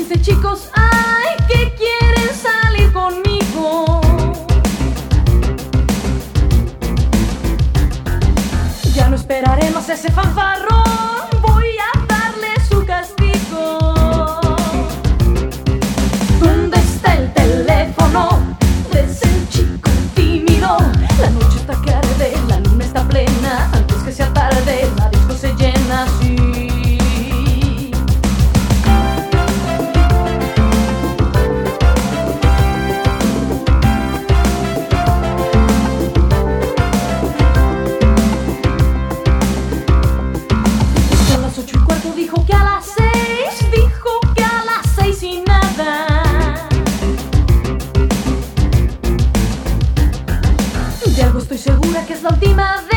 15 chicos ay, que quieren salir conmigo. Ya no esperaré más ese fanfarrón, voy a darle su castigo. ¿Dónde está el teléfono? Es el chico tímido. La noche está tarde, la luna está plena. Antes que sea tarde, la disco se llena. estoy segura que es la última vez.